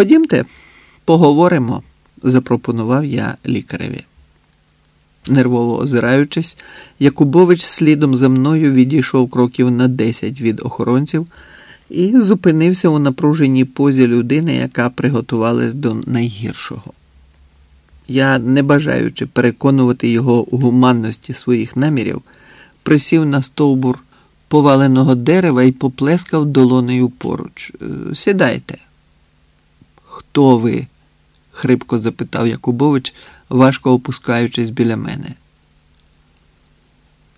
Ходімте, поговоримо, запропонував я лікареві. Нервово озираючись, Якубович слідом за мною відійшов кроків на десять від охоронців і зупинився у напруженій позі людини, яка приготувалась до найгіршого. Я, не бажаючи переконувати його у гуманності своїх намірів, присів на стовбур поваленого дерева і поплескав долонею поруч. «Е, Сідайте. Хто ви? хрипко запитав Якубович, важко опускаючись біля мене.